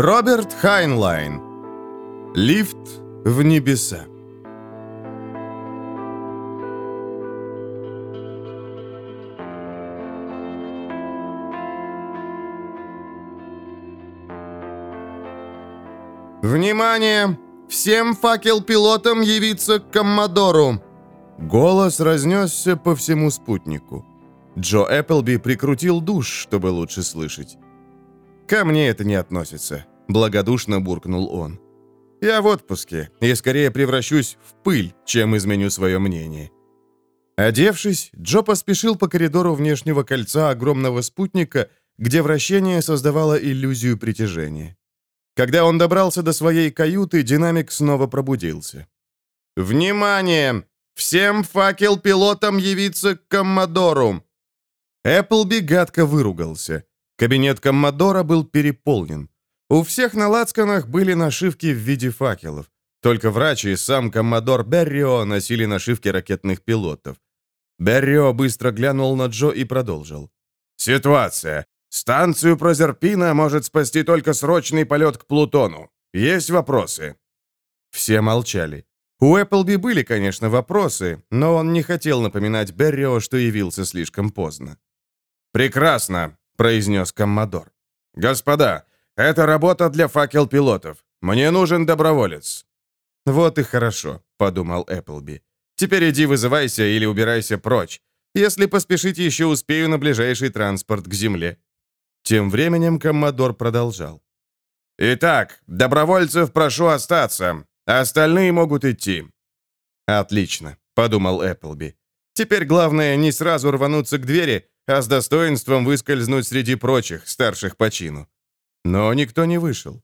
Роберт Хайнлайн. Лифт в небеса. «Внимание! Всем факел-пилотам явиться к Коммодору!» Голос разнесся по всему спутнику. Джо Эпплби прикрутил душ, чтобы лучше слышать. «Ко мне это не относится», — благодушно буркнул он. «Я в отпуске и скорее превращусь в пыль, чем изменю свое мнение». Одевшись, Джо поспешил по коридору внешнего кольца огромного спутника, где вращение создавало иллюзию притяжения. Когда он добрался до своей каюты, динамик снова пробудился. «Внимание! Всем факел-пилотам явиться к Коммодору!» Эпплби гадко выругался. Кабинет Коммодора был переполнен. У всех на лацканах были нашивки в виде факелов. Только врач и сам Коммодор Беррио носили нашивки ракетных пилотов. Беррио быстро глянул на Джо и продолжил. «Ситуация. Станцию Прозерпина может спасти только срочный полет к Плутону. Есть вопросы?» Все молчали. У Эпплби были, конечно, вопросы, но он не хотел напоминать Беррио, что явился слишком поздно. «Прекрасно», — произнес Коммодор. «Господа, это работа для факел-пилотов. Мне нужен доброволец». «Вот и хорошо», — подумал Эпплби. «Теперь иди вызывайся или убирайся прочь. Если поспешить, еще успею на ближайший транспорт к Земле». Тем временем Коммодор продолжал. «Итак, добровольцев прошу остаться, остальные могут идти». «Отлично», — подумал Эпплби. «Теперь главное не сразу рвануться к двери, а с достоинством выскользнуть среди прочих, старших по чину». Но никто не вышел.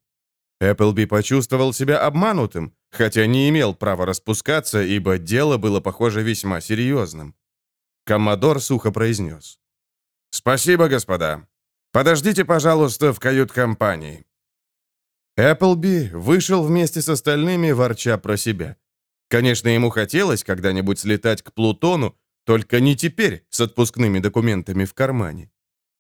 Эпплби почувствовал себя обманутым, хотя не имел права распускаться, ибо дело было, похоже, весьма серьезным. Коммодор сухо произнес. «Спасибо, господа. Подождите, пожалуйста, в кают-компании». Эпплби вышел вместе с остальными, ворча про себя. Конечно, ему хотелось когда-нибудь слетать к Плутону, только не теперь, с отпускными документами в кармане.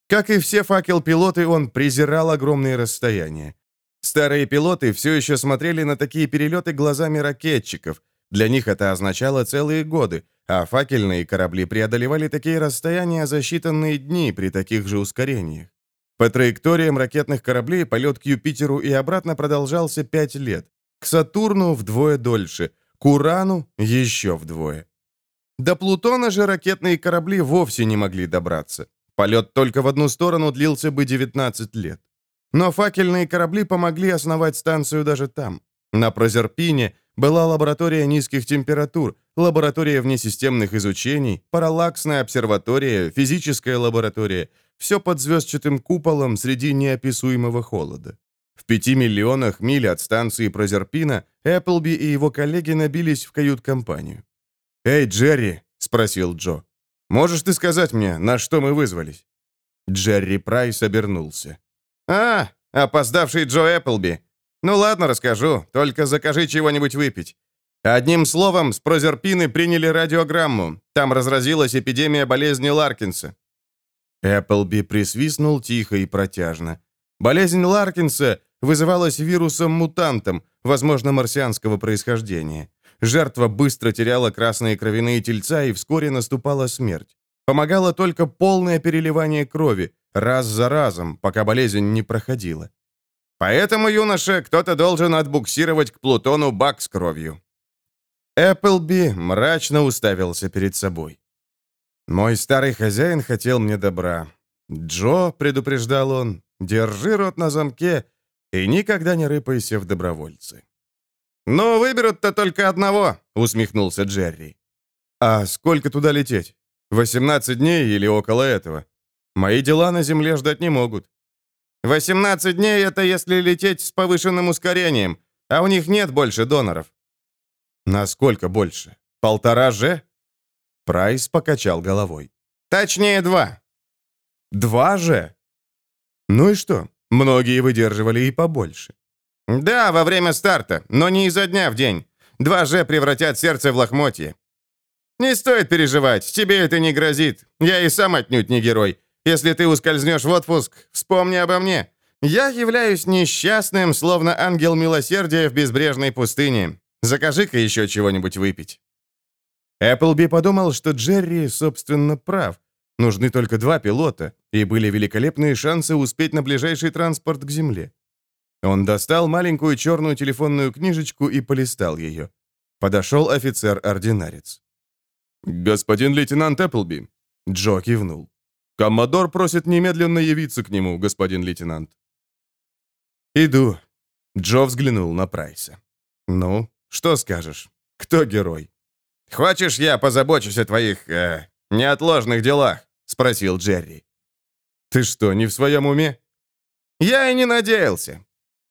Как и все факел-пилоты, он презирал огромные расстояния. Старые пилоты все еще смотрели на такие перелеты глазами ракетчиков. Для них это означало целые годы, а факельные корабли преодолевали такие расстояния за считанные дни при таких же ускорениях. По траекториям ракетных кораблей полет к Юпитеру и обратно продолжался 5 лет. К Сатурну вдвое дольше, к Урану еще вдвое. До Плутона же ракетные корабли вовсе не могли добраться. Полет только в одну сторону длился бы 19 лет. Но факельные корабли помогли основать станцию даже там. На Прозерпине была лаборатория низких температур, лаборатория внесистемных изучений, параллаксная обсерватория, физическая лаборатория, все под звездчатым куполом среди неописуемого холода. В пяти миллионах миль от станции Прозерпина Эпплби и его коллеги набились в кают-компанию. «Эй, Джерри!» — спросил Джо. «Можешь ты сказать мне, на что мы вызвались?» Джерри Прайс обернулся. «А, опоздавший Джо Эпплби. Ну ладно, расскажу, только закажи чего-нибудь выпить. Одним словом, с Прозерпины приняли радиограмму. Там разразилась эпидемия болезни Ларкинса. Эпплби присвистнул тихо и протяжно. Болезнь Ларкинса вызывалась вирусом-мутантом, возможно, марсианского происхождения. Жертва быстро теряла красные кровяные тельца, и вскоре наступала смерть. Помогало только полное переливание крови, раз за разом, пока болезнь не проходила. Поэтому, юноша, кто-то должен отбуксировать к Плутону бак с кровью. Эпплби мрачно уставился перед собой. Мой старый хозяин хотел мне добра. Джо, предупреждал он, держи рот на замке и никогда не рыпайся в добровольцы. «Ну, выберут-то только одного», — усмехнулся Джерри. «А сколько туда лететь? 18 дней или около этого? Мои дела на Земле ждать не могут». «18 дней — это если лететь с повышенным ускорением, а у них нет больше доноров». «Насколько больше? Полтора же?» Прайс покачал головой. «Точнее, два». «Два же?» «Ну и что? Многие выдерживали и побольше». «Да, во время старта, но не изо дня в день. Два же превратят сердце в лохмотье». «Не стоит переживать, тебе это не грозит. Я и сам отнюдь не герой. Если ты ускользнешь в отпуск, вспомни обо мне. Я являюсь несчастным, словно ангел милосердия в безбрежной пустыне. Закажи-ка еще чего-нибудь выпить». Эпплби подумал, что Джерри, собственно, прав. Нужны только два пилота, и были великолепные шансы успеть на ближайший транспорт к Земле. Он достал маленькую черную телефонную книжечку и полистал ее. Подошел офицер-ординарец. «Господин лейтенант Эпплби», — Джо кивнул. «Коммодор просит немедленно явиться к нему, господин лейтенант». «Иду». Джо взглянул на Прайса. «Ну, что скажешь? Кто герой?» «Хочешь, я позабочусь о твоих э, неотложных делах?» — спросил Джерри. «Ты что, не в своем уме?» «Я и не надеялся.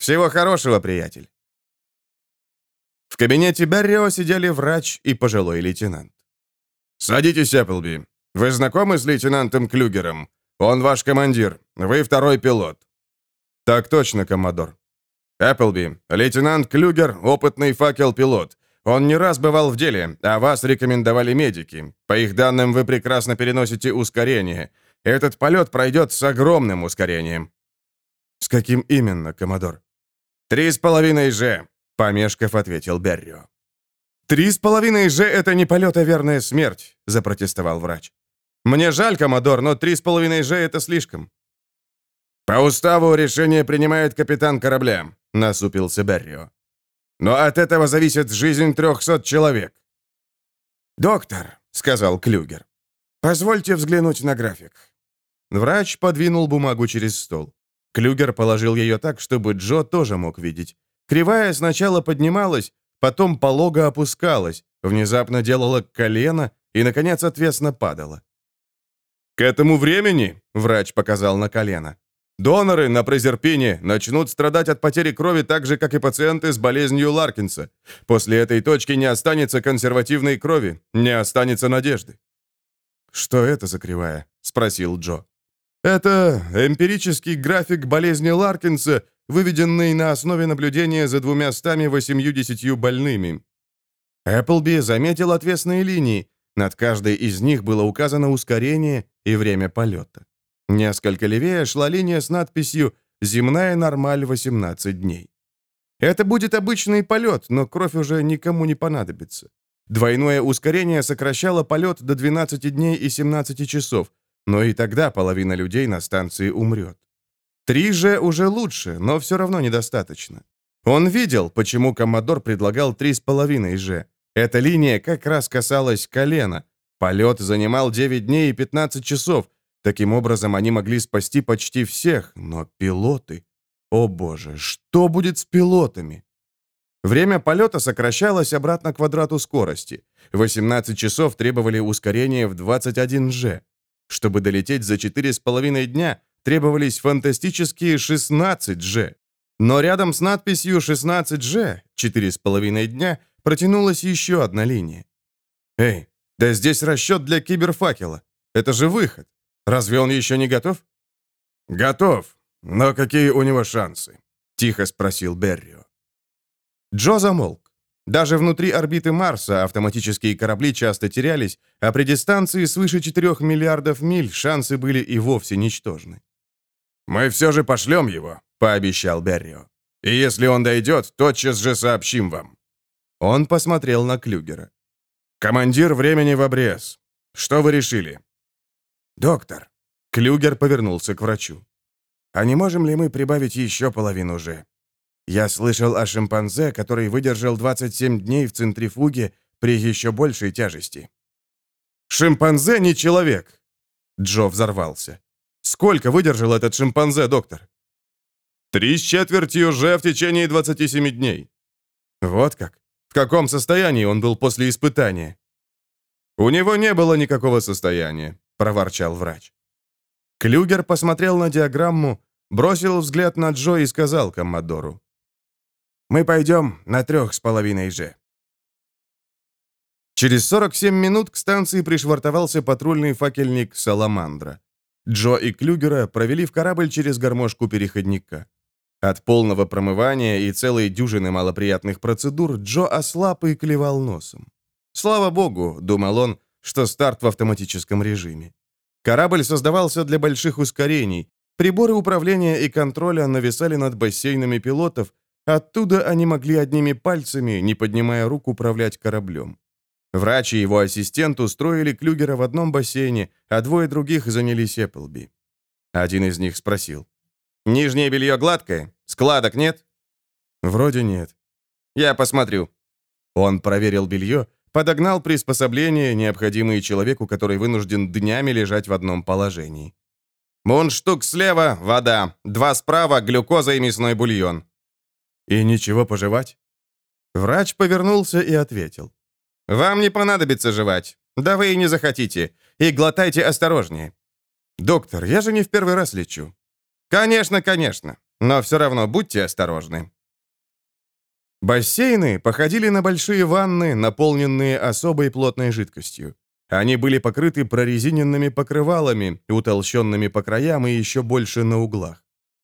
Всего хорошего, приятель». В кабинете Беррио сидели врач и пожилой лейтенант. «Садитесь, Эпплби. Вы знакомы с лейтенантом Клюгером? Он ваш командир. Вы второй пилот». «Так точно, коммодор». «Эпплби, лейтенант Клюгер — опытный факел-пилот. Он не раз бывал в деле, а вас рекомендовали медики. По их данным, вы прекрасно переносите ускорение. Этот полет пройдет с огромным ускорением». «С каким именно, коммодор?» «Три с половиной же», — помешков ответил Беррио. «Три с половиной же — это не полет, а верная смерть», — запротестовал врач. «Мне жаль, коммодор, но три с половиной же — это слишком». «По уставу решение принимает капитан корабля», — насупился Беррио. «Но от этого зависит жизнь трехсот человек». «Доктор», — сказал Клюгер, — «позвольте взглянуть на график». Врач подвинул бумагу через стол. Клюгер положил ее так, чтобы Джо тоже мог видеть. Кривая сначала поднималась, потом полого опускалась, внезапно делала колено и, наконец, отвесно падала. «К этому времени», — врач показал на колено, Доноры на презерпине начнут страдать от потери крови так же, как и пациенты с болезнью Ларкинса. После этой точки не останется консервативной крови, не останется надежды. «Что это за кривая?» — спросил Джо. «Это эмпирический график болезни Ларкинса, выведенный на основе наблюдения за двумястами восемью-десятью больными». Эпплби заметил отвесные линии. Над каждой из них было указано ускорение и время полета. Несколько левее шла линия с надписью «Земная нормаль 18 дней». Это будет обычный полет, но кровь уже никому не понадобится. Двойное ускорение сокращало полет до 12 дней и 17 часов, но и тогда половина людей на станции умрет. Три же уже лучше, но все равно недостаточно. Он видел, почему Коммодор предлагал три с половиной же. Эта линия как раз касалась колена. Полет занимал 9 дней и 15 часов, Таким образом, они могли спасти почти всех, но пилоты... О боже, что будет с пилотами? Время полета сокращалось обратно к квадрату скорости. 18 часов требовали ускорения в 21 g. Чтобы долететь за 4,5 дня, требовались фантастические 16 g. Но рядом с надписью 16 g 4,5 дня протянулась еще одна линия. Эй, да здесь расчет для киберфакела. Это же выход. Разве он еще не готов?» «Готов. Но какие у него шансы?» — тихо спросил Беррио. Джо замолк. Даже внутри орбиты Марса автоматические корабли часто терялись, а при дистанции свыше 4 миллиардов миль шансы были и вовсе ничтожны. «Мы все же пошлем его», — пообещал Беррио. «И если он дойдет, тотчас же сообщим вам». Он посмотрел на Клюгера. «Командир времени в обрез. Что вы решили?» «Доктор», — Клюгер повернулся к врачу, «а не можем ли мы прибавить еще половину же? Я слышал о шимпанзе, который выдержал 27 дней в центрифуге при еще большей тяжести». «Шимпанзе не человек!» Джо взорвался. «Сколько выдержал этот шимпанзе, доктор?» «Три с четвертью уже в течение 27 дней». «Вот как? В каком состоянии он был после испытания?» «У него не было никакого состояния. — проворчал врач. Клюгер посмотрел на диаграмму, бросил взгляд на Джо и сказал Коммодору. «Мы пойдем на трех с половиной же». Через 47 минут к станции пришвартовался патрульный факельник «Саламандра». Джо и Клюгера провели в корабль через гармошку переходника. От полного промывания и целой дюжины малоприятных процедур Джо ослаб и клевал носом. «Слава богу», — думал он, что старт в автоматическом режиме. Корабль создавался для больших ускорений. Приборы управления и контроля нависали над бассейнами пилотов, оттуда они могли одними пальцами, не поднимая рук, управлять кораблем. Врач и его ассистент устроили Клюгера в одном бассейне, а двое других занялись Эпплби. Один из них спросил. «Нижнее белье гладкое? Складок нет?» «Вроде нет». «Я посмотрю». Он проверил белье, подогнал приспособления, необходимые человеку, который вынужден днями лежать в одном положении. Мундштук слева — вода, два справа — глюкоза и мясной бульон. И ничего пожевать? Врач повернулся и ответил. «Вам не понадобится жевать. Да вы и не захотите. И глотайте осторожнее. Доктор, я же не в первый раз лечу. Конечно, конечно. Но все равно будьте осторожны. Бассейны походили на большие ванны, наполненные особой плотной жидкостью. Они были покрыты прорезиненными покрывалами, утолщенными по краям и еще больше на углах.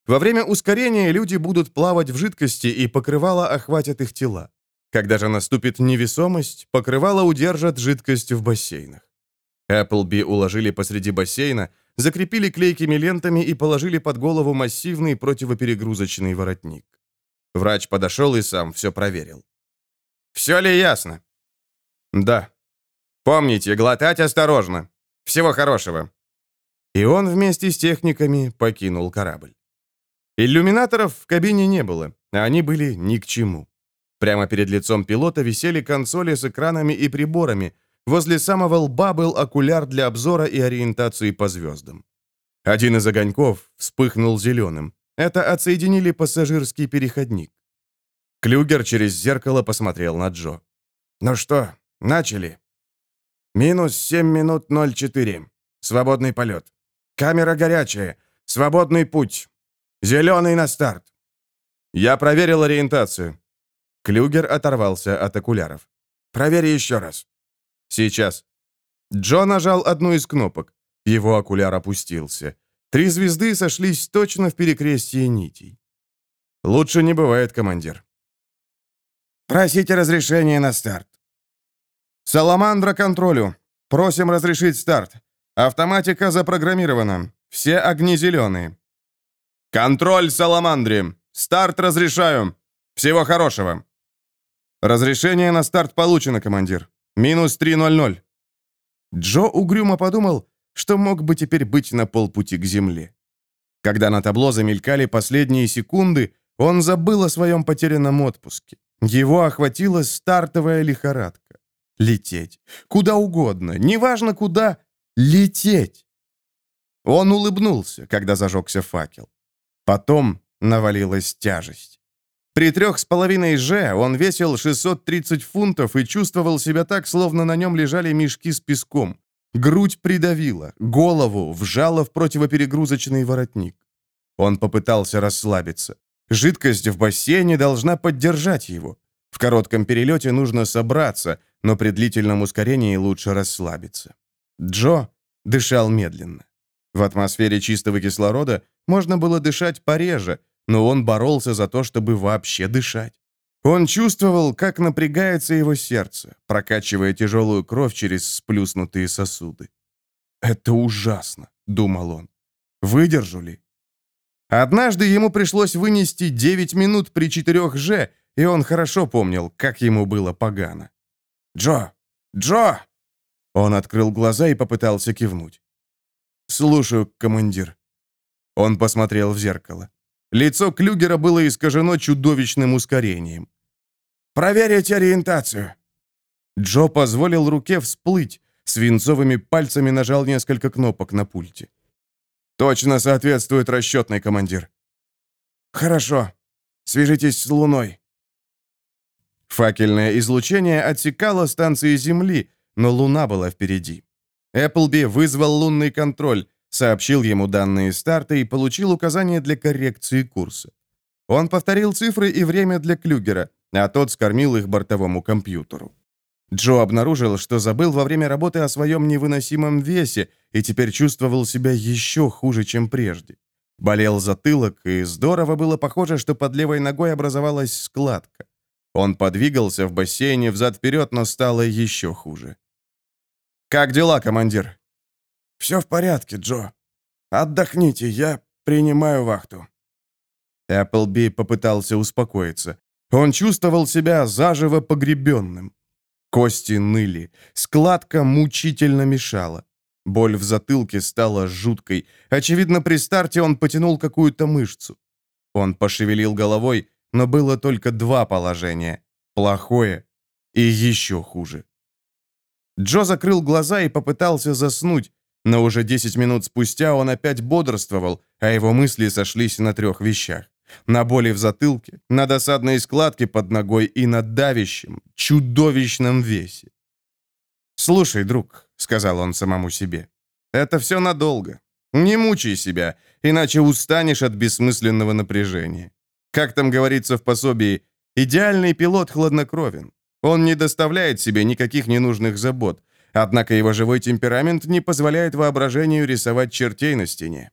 Во время ускорения люди будут плавать в жидкости, и покрывало охватят их тела. Когда же наступит невесомость, покрывало удержат жидкость в бассейнах. Эпплби уложили посреди бассейна, закрепили клейкими лентами и положили под голову массивный противоперегрузочный воротник. Врач подошел и сам все проверил. «Все ли ясно?» «Да». «Помните, глотать осторожно. Всего хорошего». И он вместе с техниками покинул корабль. Иллюминаторов в кабине не было, а они были ни к чему. Прямо перед лицом пилота висели консоли с экранами и приборами. Возле самого лба был окуляр для обзора и ориентации по звездам. Один из огоньков вспыхнул зеленым. Это отсоединили пассажирский переходник. Клюгер через зеркало посмотрел на Джо. «Ну что, начали?» «Минус 7 минут 04. Свободный полет. Камера горячая. Свободный путь. Зеленый на старт». «Я проверил ориентацию». Клюгер оторвался от окуляров. «Проверь еще раз». «Сейчас». Джо нажал одну из кнопок. Его окуляр опустился. Три звезды сошлись точно в перекрестии нитей. «Лучше не бывает, командир». «Просите разрешения на старт». «Саламандра контролю. Просим разрешить старт. Автоматика запрограммирована. Все огни зеленые». «Контроль Саламандре. Старт разрешаю. Всего хорошего». «Разрешение на старт получено, командир. Минус 3.00». Джо угрюмо подумал, что мог бы теперь быть на полпути к земле. Когда на табло замелькали последние секунды, он забыл о своем потерянном отпуске. Его охватила стартовая лихорадка. Лететь. Куда угодно. Неважно куда. Лететь. Он улыбнулся, когда зажегся факел. Потом навалилась тяжесть. При трех с половиной «Ж» он весил 630 фунтов и чувствовал себя так, словно на нем лежали мешки с песком. Грудь придавила, голову вжала в противоперегрузочный воротник. Он попытался расслабиться. Жидкость в бассейне должна поддержать его. В коротком перелете нужно собраться, но при длительном ускорении лучше расслабиться. Джо дышал медленно. В атмосфере чистого кислорода можно было дышать пореже, но он боролся за то, чтобы вообще дышать. Он чувствовал, как напрягается его сердце, прокачивая тяжелую кровь через сплюснутые сосуды. «Это ужасно», — думал он. «Выдержу ли?» Однажды ему пришлось вынести 9 минут при 4 же, и он хорошо помнил, как ему было погано. «Джо! Джо!» Он открыл глаза и попытался кивнуть. «Слушаю, командир». Он посмотрел в зеркало. Лицо Клюгера было искажено чудовищным ускорением. «Проверить ориентацию!» Джо позволил руке всплыть, свинцовыми пальцами нажал несколько кнопок на пульте. «Точно соответствует расчетный командир». «Хорошо. Свяжитесь с Луной». Факельное излучение отсекало станции Земли, но Луна была впереди. Эпплби вызвал лунный контроль, сообщил ему данные старта и получил указания для коррекции курса. Он повторил цифры и время для Клюгера, а тот скормил их бортовому компьютеру. Джо обнаружил, что забыл во время работы о своем невыносимом весе и теперь чувствовал себя еще хуже, чем прежде. Болел затылок, и здорово было похоже, что под левой ногой образовалась складка. Он подвигался в бассейне взад-вперед, но стало еще хуже. «Как дела, командир?» «Все в порядке, Джо. Отдохните, я принимаю вахту». Эпплби попытался успокоиться. Он чувствовал себя заживо погребенным. Кости ныли, складка мучительно мешала. Боль в затылке стала жуткой. Очевидно, при старте он потянул какую-то мышцу. Он пошевелил головой, но было только два положения. Плохое и еще хуже. Джо закрыл глаза и попытался заснуть, но уже 10 минут спустя он опять бодрствовал, а его мысли сошлись на трех вещах. На боли в затылке, на досадной складке под ногой и на давящем, чудовищном весе. «Слушай, друг», — сказал он самому себе, — «это все надолго. Не мучай себя, иначе устанешь от бессмысленного напряжения. Как там говорится в пособии, идеальный пилот хладнокровен. Он не доставляет себе никаких ненужных забот, однако его живой темперамент не позволяет воображению рисовать чертей на стене.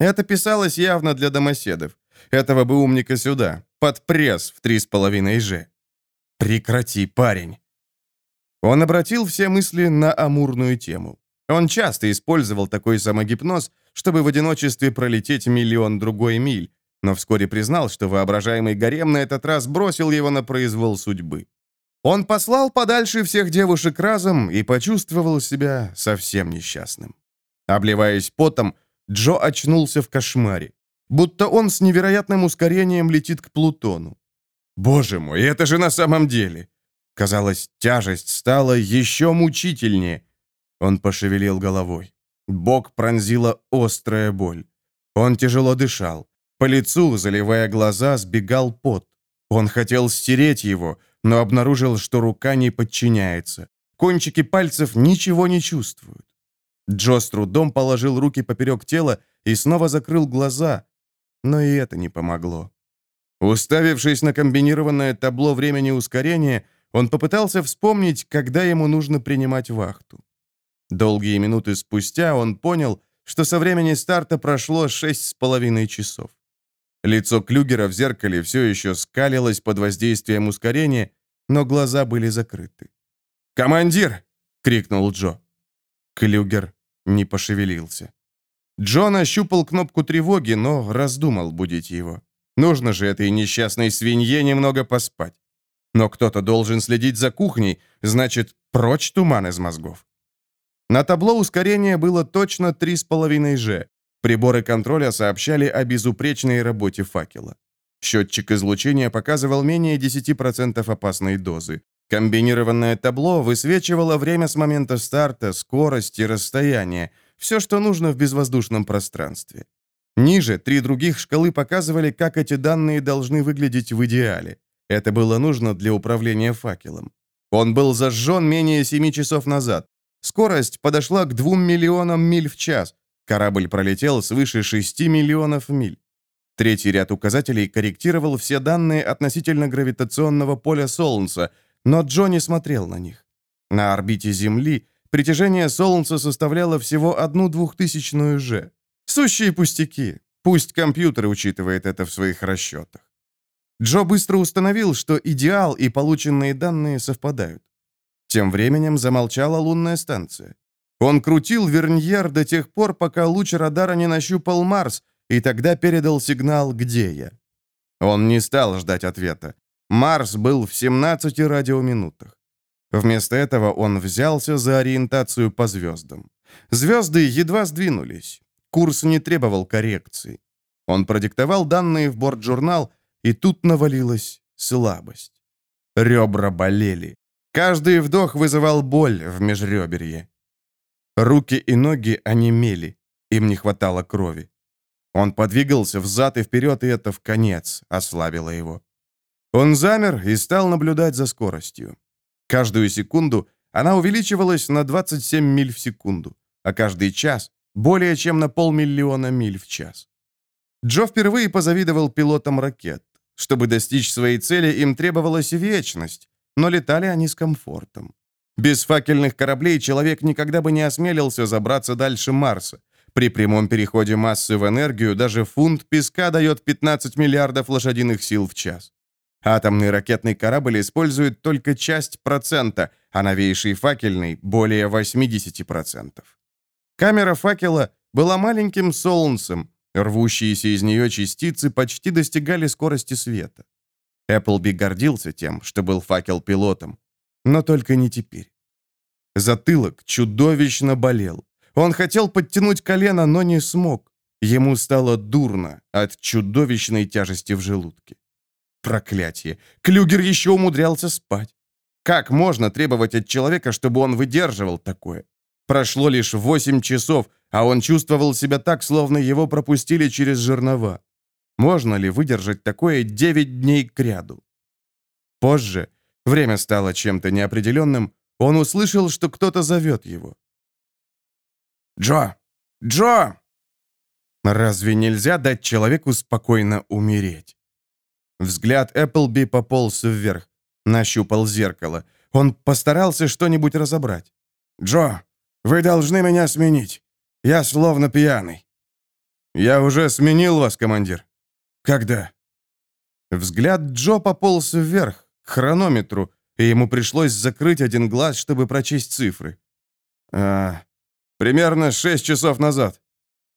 Это писалось явно для домоседов. Этого бы умника сюда, под пресс в три с половиной же. Прекрати, парень. Он обратил все мысли на амурную тему. Он часто использовал такой самогипноз, чтобы в одиночестве пролететь миллион другой миль, но вскоре признал, что воображаемый гарем на этот раз бросил его на произвол судьбы. Он послал подальше всех девушек разом и почувствовал себя совсем несчастным. Обливаясь потом, Джо очнулся в кошмаре, будто он с невероятным ускорением летит к Плутону. Боже мой, это же на самом деле! Казалось, тяжесть стала еще мучительнее. Он пошевелил головой. Бок пронзила острая боль. Он тяжело дышал. По лицу, заливая глаза, сбегал пот. Он хотел стереть его, но обнаружил, что рука не подчиняется. Кончики пальцев ничего не чувствуют. Джо с трудом положил руки поперек тела и снова закрыл глаза, но и это не помогло. Уставившись на комбинированное табло времени ускорения, он попытался вспомнить, когда ему нужно принимать вахту. Долгие минуты спустя он понял, что со времени старта прошло шесть с половиной часов. Лицо Клюгера в зеркале все еще скалилось под воздействием ускорения, но глаза были закрыты. «Командир!» — крикнул Джо. Клюгер не пошевелился. Джо нащупал кнопку тревоги, но раздумал будить его. Нужно же этой несчастной свинье немного поспать. Но кто-то должен следить за кухней, значит, прочь туман из мозгов. На табло ускорения было точно 3,5 G. Приборы контроля сообщали о безупречной работе факела. Счетчик излучения показывал менее 10% опасной дозы. Комбинированное табло высвечивало время с момента старта, скорость и расстояние, все, что нужно в безвоздушном пространстве. Ниже три других шкалы показывали, как эти данные должны выглядеть в идеале. Это было нужно для управления факелом. Он был зажжен менее 7 часов назад. Скорость подошла к 2 миллионам миль в час, Корабль пролетел свыше 6 миллионов миль. Третий ряд указателей корректировал все данные относительно гравитационного поля Солнца, но Джо не смотрел на них. На орбите Земли притяжение Солнца составляло всего одну двухтысячную же. Сущие пустяки. Пусть компьютер учитывает это в своих расчетах. Джо быстро установил, что идеал и полученные данные совпадают. Тем временем замолчала лунная станция. Он крутил верньер до тех пор, пока луч радара не нащупал Марс, и тогда передал сигнал «Где я?». Он не стал ждать ответа. Марс был в 17 радиоминутах. Вместо этого он взялся за ориентацию по звездам. Звезды едва сдвинулись. Курс не требовал коррекции. Он продиктовал данные в борт-журнал, и тут навалилась слабость. Ребра болели. Каждый вдох вызывал боль в межреберье. Руки и ноги онемели, им не хватало крови. Он подвигался взад и вперед, и это в конец ослабило его. Он замер и стал наблюдать за скоростью. Каждую секунду она увеличивалась на 27 миль в секунду, а каждый час — более чем на полмиллиона миль в час. Джо впервые позавидовал пилотам ракет. Чтобы достичь своей цели, им требовалась вечность, но летали они с комфортом. Без факельных кораблей человек никогда бы не осмелился забраться дальше Марса. При прямом переходе массы в энергию даже фунт песка дает 15 миллиардов лошадиных сил в час. Атомный ракетный корабль использует только часть процента, а новейший факельный — более 80%. Камера факела была маленьким солнцем, Рвущиеся из нее частицы почти достигали скорости света. Эпплби гордился тем, что был факел-пилотом, но только не теперь. Затылок чудовищно болел. Он хотел подтянуть колено, но не смог. Ему стало дурно от чудовищной тяжести в желудке. Проклятие! Клюгер еще умудрялся спать. Как можно требовать от человека, чтобы он выдерживал такое? Прошло лишь восемь часов, а он чувствовал себя так, словно его пропустили через жернова. Можно ли выдержать такое девять дней кряду? Позже, время стало чем-то неопределенным, он услышал, что кто-то зовет его. «Джо! Джо!» Разве нельзя дать человеку спокойно умереть? Взгляд Эпплби пополз вверх, нащупал зеркало. Он постарался что-нибудь разобрать. «Джо, вы должны меня сменить. Я словно пьяный». «Я уже сменил вас, командир». «Когда?» Взгляд Джо пополз вверх, к хронометру, и ему пришлось закрыть один глаз, чтобы прочесть цифры. «А, примерно шесть часов назад».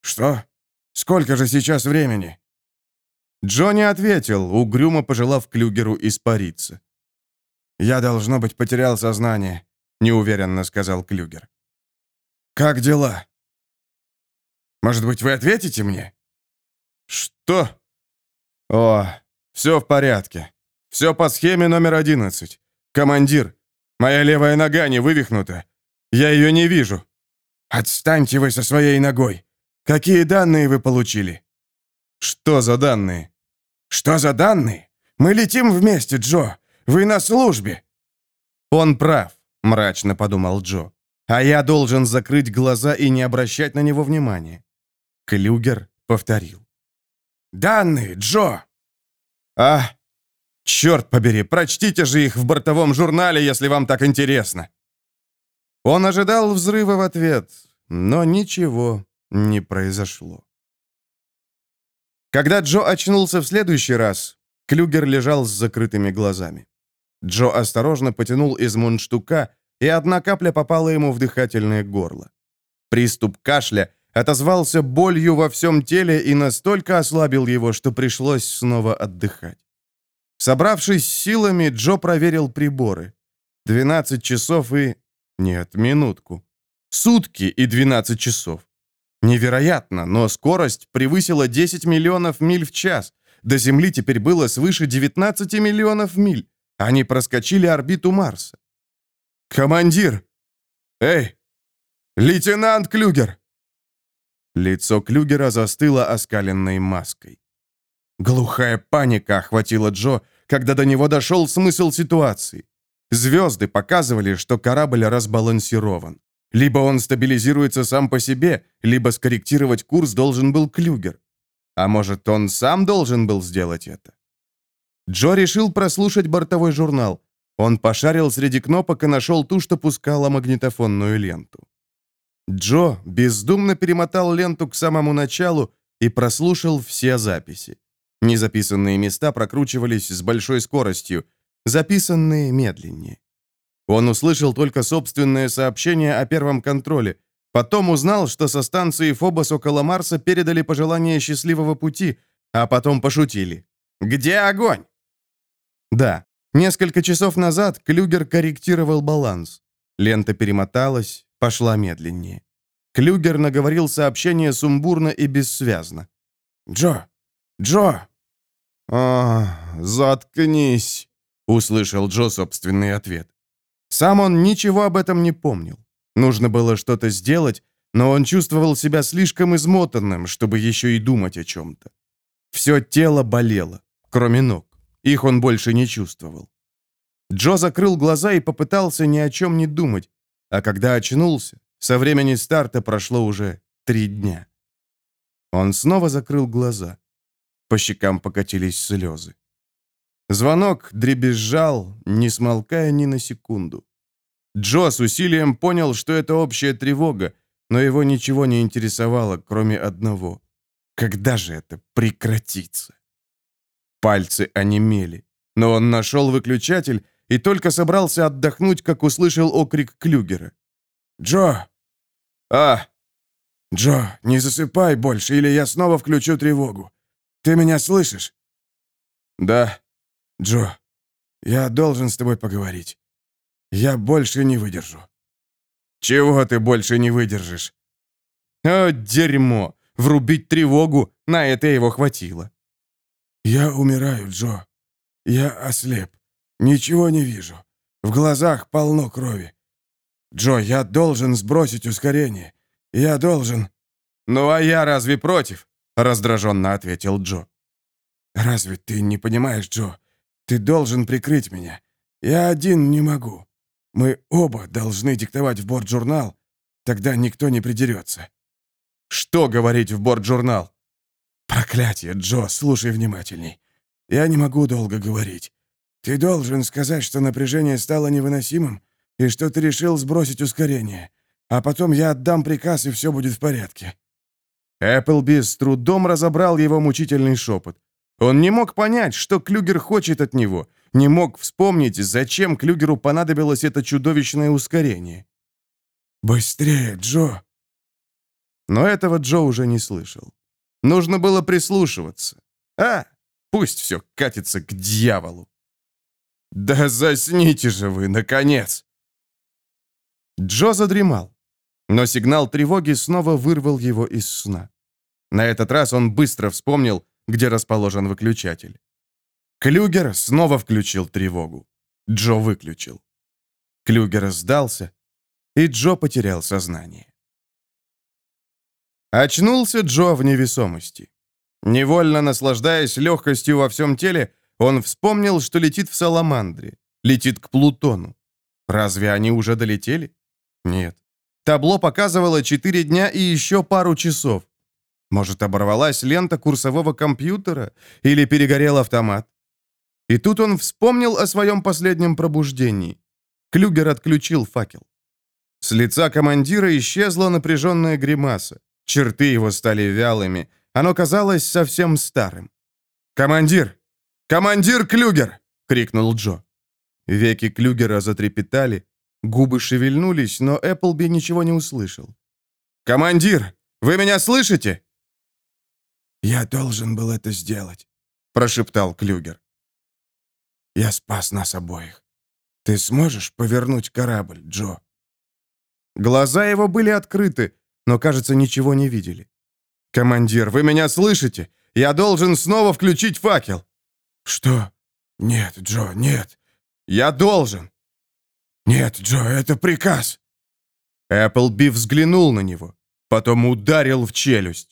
«Что? Сколько же сейчас времени?» Джонни ответил, угрюмо пожелав Клюгеру испариться. «Я, должно быть, потерял сознание», — неуверенно сказал Клюгер. «Как дела?» «Может быть, вы ответите мне?» «Что?» «О, все в порядке. Все по схеме номер одиннадцать. Командир, моя левая нога не вывихнута. Я ее не вижу». «Отстаньте вы со своей ногой. Какие данные вы получили?» «Что за данные?» «Что за данные? Мы летим вместе, Джо. Вы на службе». «Он прав», — мрачно подумал Джо. «А я должен закрыть глаза и не обращать на него внимания». Клюгер повторил. «Данные, Джо!» «А, черт побери, прочтите же их в бортовом журнале, если вам так интересно!» Он ожидал взрыва в ответ, но ничего не произошло. Когда Джо очнулся в следующий раз, Клюгер лежал с закрытыми глазами. Джо осторожно потянул из мундштука, и одна капля попала ему в дыхательное горло. Приступ кашля отозвался болью во всем теле и настолько ослабил его, что пришлось снова отдыхать. Собравшись силами, Джо проверил приборы. 12 часов и... Нет, минутку. Сутки и 12 часов. Невероятно, но скорость превысила 10 миллионов миль в час. До Земли теперь было свыше 19 миллионов миль. Они проскочили орбиту Марса. «Командир! Эй! Лейтенант Клюгер!» Лицо Клюгера застыло оскаленной маской. Глухая паника охватила Джо, когда до него дошел смысл ситуации. Звезды показывали, что корабль разбалансирован. Либо он стабилизируется сам по себе, либо скорректировать курс должен был Клюгер. А может, он сам должен был сделать это? Джо решил прослушать бортовой журнал. Он пошарил среди кнопок и нашел ту, что пускала магнитофонную ленту. Джо бездумно перемотал ленту к самому началу и прослушал все записи. Незаписанные места прокручивались с большой скоростью, записанные медленнее. Он услышал только собственное сообщение о первом контроле. Потом узнал, что со станции Фобос около Марса передали пожелание счастливого пути, а потом пошутили. «Где огонь?» Да, несколько часов назад Клюгер корректировал баланс. Лента перемоталась, пошла медленнее. Клюгер наговорил сообщение сумбурно и бессвязно. «Джо! Джо!» «А, заткнись!» — услышал Джо собственный ответ. Сам он ничего об этом не помнил. Нужно было что-то сделать, но он чувствовал себя слишком измотанным, чтобы еще и думать о чем-то. Все тело болело, кроме ног. Их он больше не чувствовал. Джо закрыл глаза и попытался ни о чем не думать, а когда очнулся, со времени старта прошло уже три дня. Он снова закрыл глаза. По щекам покатились слезы. Звонок дребезжал, не смолкая ни на секунду. Джо с усилием понял, что это общая тревога, но его ничего не интересовало, кроме одного. Когда же это прекратится? Пальцы онемели, но он нашел выключатель и только собрался отдохнуть, как услышал окрик Клюгера. «Джо!» «А!» Джо, не засыпай больше, или я снова включу тревогу. Ты меня слышишь?» «Да». «Джо, я должен с тобой поговорить. Я больше не выдержу». «Чего ты больше не выдержишь?» «О, дерьмо! Врубить тревогу, на это его хватило». «Я умираю, Джо. Я ослеп. Ничего не вижу. В глазах полно крови. Джо, я должен сбросить ускорение. Я должен...» «Ну а я разве против?» — раздраженно ответил Джо. «Разве ты не понимаешь, Джо? Ты должен прикрыть меня. Я один не могу. Мы оба должны диктовать в борт-журнал. Тогда никто не придерется». «Что говорить в борт-журнал?» «Проклятие, Джо, слушай внимательней. Я не могу долго говорить. Ты должен сказать, что напряжение стало невыносимым, и что ты решил сбросить ускорение. А потом я отдам приказ, и все будет в порядке». Эпплби с трудом разобрал его мучительный шепот. Он не мог понять, что Клюгер хочет от него, не мог вспомнить, зачем Клюгеру понадобилось это чудовищное ускорение. «Быстрее, Джо!» Но этого Джо уже не слышал. Нужно было прислушиваться. А, пусть все катится к дьяволу. «Да засните же вы, наконец!» Джо задремал, но сигнал тревоги снова вырвал его из сна. На этот раз он быстро вспомнил, где расположен выключатель. Клюгер снова включил тревогу. Джо выключил. Клюгер сдался, и Джо потерял сознание. Очнулся Джо в невесомости. Невольно наслаждаясь легкостью во всем теле, он вспомнил, что летит в Саламандре, летит к Плутону. Разве они уже долетели? Нет. Табло показывало 4 дня и еще пару часов. Может, оборвалась лента курсового компьютера или перегорел автомат? И тут он вспомнил о своем последнем пробуждении. Клюгер отключил факел. С лица командира исчезла напряженная гримаса. Черты его стали вялыми. Оно казалось совсем старым. «Командир! Командир Клюгер!» — крикнул Джо. Веки Клюгера затрепетали, губы шевельнулись, но Эпплби ничего не услышал. «Командир, вы меня слышите?» «Я должен был это сделать», — прошептал Клюгер. «Я спас нас обоих. Ты сможешь повернуть корабль, Джо?» Глаза его были открыты, но, кажется, ничего не видели. «Командир, вы меня слышите? Я должен снова включить факел!» «Что? Нет, Джо, нет!» «Я должен!» «Нет, Джо, это приказ!» Эпплби взглянул на него, потом ударил в челюсть.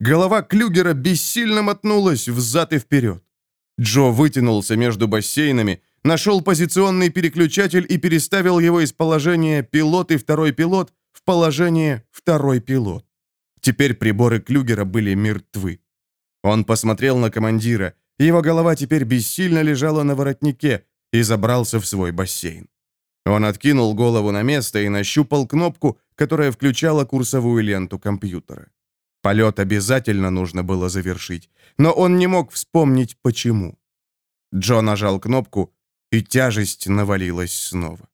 Голова Клюгера бессильно мотнулась взад и вперед. Джо вытянулся между бассейнами, нашел позиционный переключатель и переставил его из положения «пилот» и «второй пилот» в положение «второй пилот». Теперь приборы Клюгера были мертвы. Он посмотрел на командира. Его голова теперь бессильно лежала на воротнике и забрался в свой бассейн. Он откинул голову на место и нащупал кнопку, которая включала курсовую ленту компьютера. Полет обязательно нужно было завершить, но он не мог вспомнить, почему. Джо нажал кнопку, и тяжесть навалилась снова.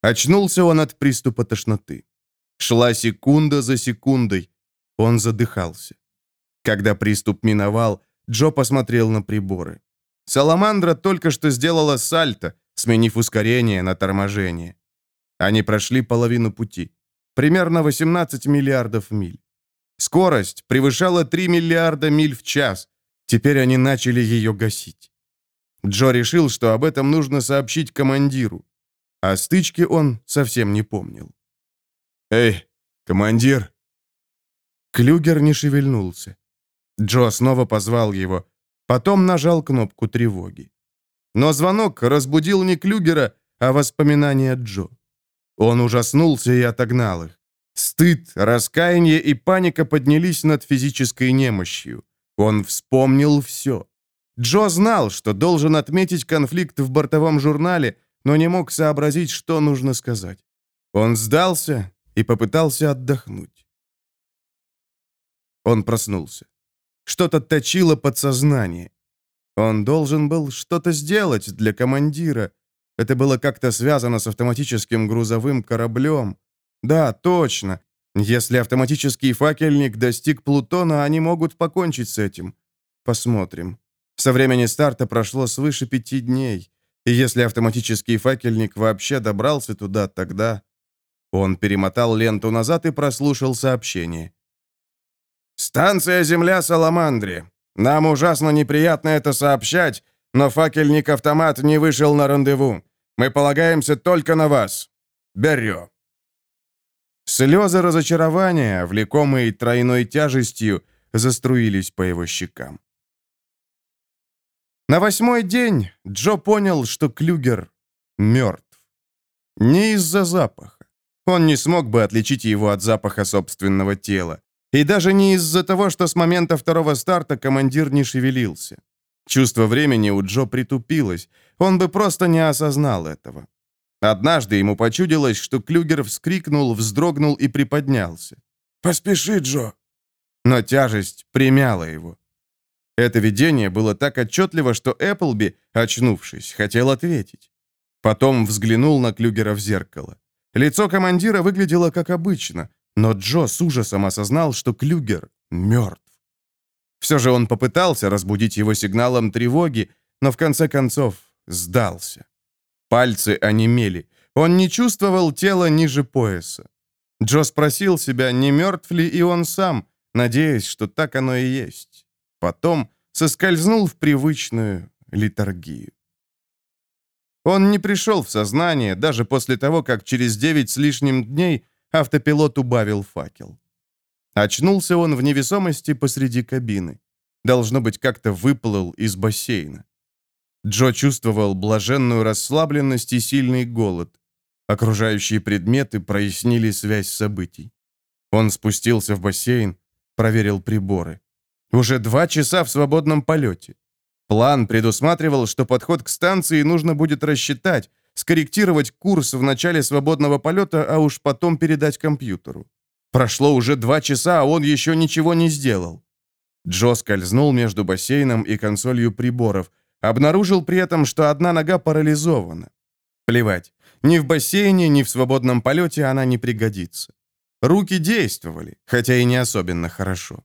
Очнулся он от приступа тошноты. Шла секунда за секундой. Он задыхался. Когда приступ миновал, Джо посмотрел на приборы. Саламандра только что сделала сальто, сменив ускорение на торможение. Они прошли половину пути. Примерно 18 миллиардов миль. Скорость превышала 3 миллиарда миль в час. Теперь они начали ее гасить. Джо решил, что об этом нужно сообщить командиру. О стычке он совсем не помнил. «Эй, командир!» Клюгер не шевельнулся. Джо снова позвал его, потом нажал кнопку тревоги. Но звонок разбудил не Клюгера, а воспоминания Джо. Он ужаснулся и отогнал их. Стыд, раскаяние и паника поднялись над физической немощью. Он вспомнил все. Джо знал, что должен отметить конфликт в бортовом журнале, но не мог сообразить, что нужно сказать. Он сдался и попытался отдохнуть. Он проснулся. Что-то точило подсознание. Он должен был что-то сделать для командира. Это было как-то связано с автоматическим грузовым кораблем. Да, точно. Если автоматический факельник достиг Плутона, они могут покончить с этим. Посмотрим. Со времени старта прошло свыше пяти дней. И если автоматический факельник вообще добрался туда, тогда... Он перемотал ленту назад и прослушал сообщение. «Станция Земля Саламандри. Нам ужасно неприятно это сообщать, но факельник-автомат не вышел на рандеву. Мы полагаемся только на вас. Берё». Слезы разочарования, влекомые тройной тяжестью, заструились по его щекам. На восьмой день Джо понял, что Клюгер мертв. Не из-за запаха. Он не смог бы отличить его от запаха собственного тела. И даже не из-за того, что с момента второго старта командир не шевелился. Чувство времени у Джо притупилось. Он бы просто не осознал этого. Однажды ему почудилось, что Клюгер вскрикнул, вздрогнул и приподнялся. «Поспеши, Джо!» Но тяжесть примяла его. Это видение было так отчетливо, что Эпплби, очнувшись, хотел ответить. Потом взглянул на Клюгера в зеркало. Лицо командира выглядело как обычно, но Джо с ужасом осознал, что Клюгер мертв. Все же он попытался разбудить его сигналом тревоги, но в конце концов сдался. Пальцы онемели. Он не чувствовал тела ниже пояса. Джо спросил себя, не мертв ли и он сам, надеясь, что так оно и есть. Потом соскользнул в привычную литургию. Он не пришел в сознание даже после того, как через девять с лишним дней автопилот убавил факел. Очнулся он в невесомости посреди кабины. Должно быть, как-то выплыл из бассейна. Джо чувствовал блаженную расслабленность и сильный голод. Окружающие предметы прояснили связь событий. Он спустился в бассейн, проверил приборы. Уже два часа в свободном полете. План предусматривал, что подход к станции нужно будет рассчитать, скорректировать курс в начале свободного полета, а уж потом передать компьютеру. Прошло уже два часа, а он еще ничего не сделал. Джо скользнул между бассейном и консолью приборов, обнаружил при этом, что одна нога парализована. Плевать, ни в бассейне, ни в свободном полете она не пригодится. Руки действовали, хотя и не особенно хорошо.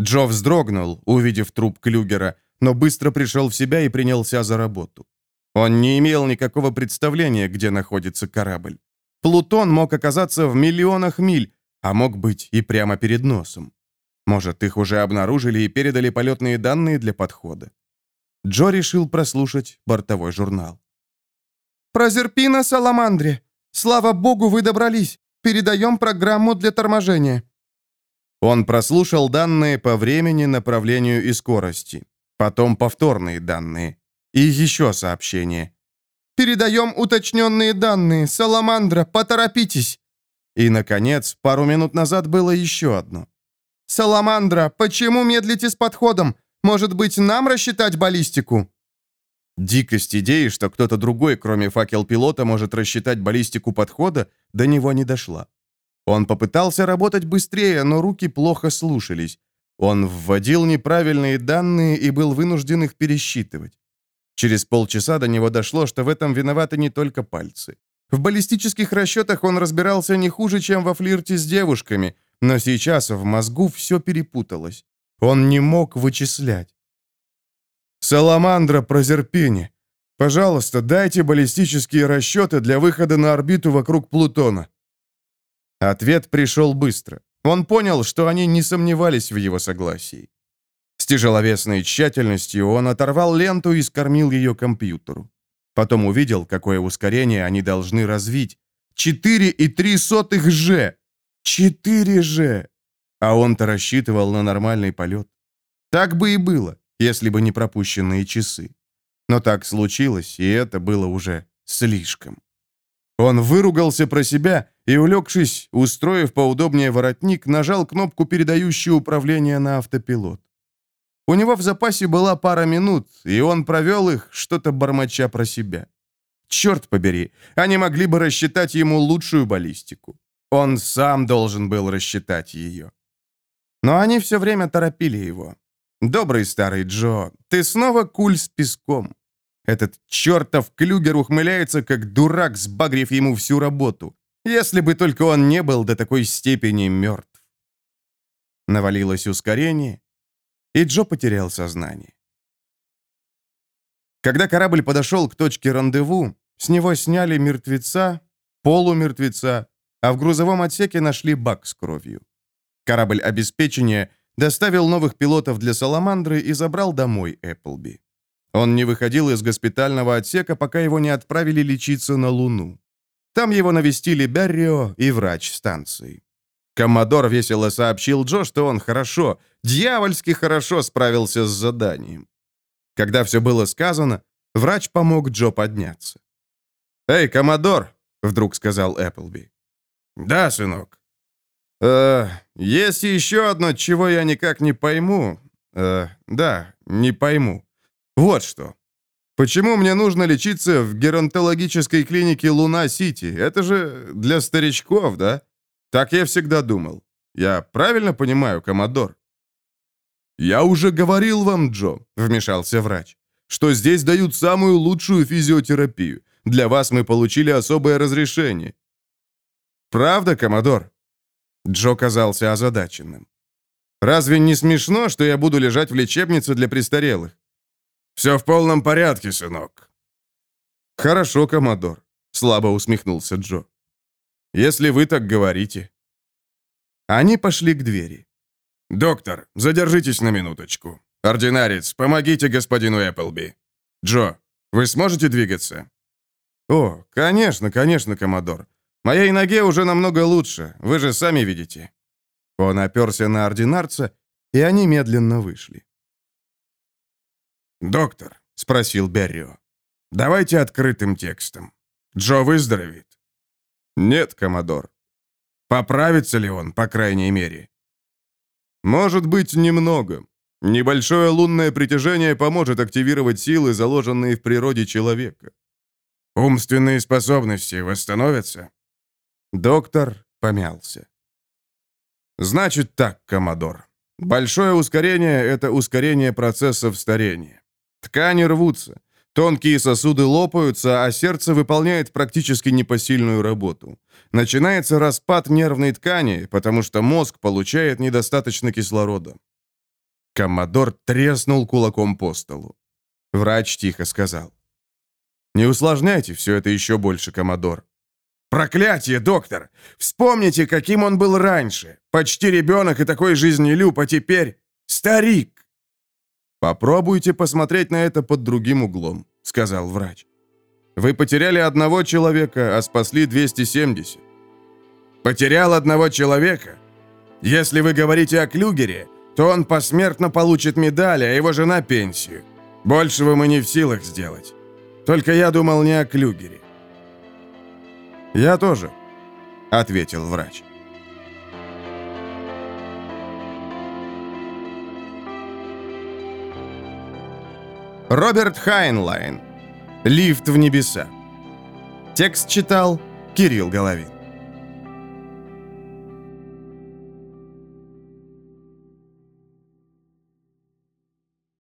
Джо вздрогнул, увидев труп Клюгера, но быстро пришел в себя и принялся за работу. Он не имел никакого представления, где находится корабль. Плутон мог оказаться в миллионах миль, а мог быть и прямо перед носом. Может, их уже обнаружили и передали полетные данные для подхода. Джо решил прослушать бортовой журнал. «Прозерпина Саламандре! Слава богу, вы добрались! Передаем программу для торможения!» Он прослушал данные по времени, направлению и скорости. Потом повторные данные. И еще сообщение. «Передаем уточненные данные. Саламандра, поторопитесь!» И, наконец, пару минут назад было еще одно. «Саламандра, почему медлите с подходом? Может быть, нам рассчитать баллистику?» Дикость идеи, что кто-то другой, кроме факел-пилота, может рассчитать баллистику подхода, до него не дошла. Он попытался работать быстрее, но руки плохо слушались. Он вводил неправильные данные и был вынужден их пересчитывать. Через полчаса до него дошло, что в этом виноваты не только пальцы. В баллистических расчетах он разбирался не хуже, чем во флирте с девушками, но сейчас в мозгу все перепуталось. Он не мог вычислять. «Саламандра Прозерпини, пожалуйста, дайте баллистические расчеты для выхода на орбиту вокруг Плутона». Ответ пришел быстро. Он понял, что они не сомневались в его согласии. С тяжеловесной тщательностью он оторвал ленту и скормил ее компьютеру. Потом увидел, какое ускорение они должны развить. 4,3 G! 4 G! А он-то рассчитывал на нормальный полет. Так бы и было, если бы не пропущенные часы. Но так случилось, и это было уже слишком. Он выругался про себя и, улегшись, устроив поудобнее воротник, нажал кнопку, передающую управление на автопилот. У него в запасе была пара минут, и он провел их, что-то бормоча про себя. Черт побери, они могли бы рассчитать ему лучшую баллистику. Он сам должен был рассчитать ее. Но они все время торопили его. «Добрый старый Джо, ты снова куль с песком». Этот чертов клюгер ухмыляется, как дурак, сбагрив ему всю работу. Если бы только он не был до такой степени мертв. Навалилось ускорение, и Джо потерял сознание. Когда корабль подошел к точке рандеву, с него сняли мертвеца, полумертвеца, а в грузовом отсеке нашли бак с кровью. Корабль обеспечения доставил новых пилотов для «Саламандры» и забрал домой Эпплби. Он не выходил из госпитального отсека, пока его не отправили лечиться на Луну. Там его навестили Беррио и врач станции. Коммодор весело сообщил Джо, что он хорошо, дьявольски хорошо справился с заданием. Когда все было сказано, врач помог Джо подняться. «Эй, Коммодор!» — вдруг сказал Эпплби. «Да, сынок». «Э, есть еще одно, чего я никак не пойму. Э, да, не пойму. Вот что. Почему мне нужно лечиться в геронтологической клинике Луна-Сити? Это же для старичков, да? Так я всегда думал. Я правильно понимаю, Коммодор?» «Я уже говорил вам, Джо», — вмешался врач, «что здесь дают самую лучшую физиотерапию. Для вас мы получили особое разрешение». «Правда, Коммодор?» Джо казался озадаченным. «Разве не смешно, что я буду лежать в лечебнице для престарелых?» «Все в полном порядке, сынок». «Хорошо, Коммодор», — слабо усмехнулся Джо. «Если вы так говорите». Они пошли к двери. «Доктор, задержитесь на минуточку. Ординарец, помогите господину Эпплби. Джо, вы сможете двигаться?» «О, конечно, конечно, Коммодор. Моей ноге уже намного лучше, вы же сами видите». Он оперся на ординарца, и они медленно вышли. «Доктор», — спросил Беррио, — «давайте открытым текстом. Джо выздоровеет?» «Нет, Коммодор». «Поправится ли он, по крайней мере?» «Может быть, немного. Небольшое лунное притяжение поможет активировать силы, заложенные в природе человека». «Умственные способности восстановятся?» Доктор помялся. «Значит так, Коммодор. Большое ускорение — это ускорение процессов старения. Ткани рвутся, тонкие сосуды лопаются, а сердце выполняет практически непосильную работу. Начинается распад нервной ткани, потому что мозг получает недостаточно кислорода. Коммодор треснул кулаком по столу. Врач тихо сказал. «Не усложняйте все это еще больше, Коммодор». «Проклятие, доктор! Вспомните, каким он был раньше. Почти ребенок и такой жизнелюб, а теперь старик!» «Попробуйте посмотреть на это под другим углом», — сказал врач. «Вы потеряли одного человека, а спасли 270». «Потерял одного человека? Если вы говорите о Клюгере, то он посмертно получит медаль, а его жена — пенсию. Большего мы не в силах сделать. Только я думал не о Клюгере». «Я тоже», — ответил врач. Роберт Хайнлайн. «Лифт в небеса». Текст читал Кирилл Головин.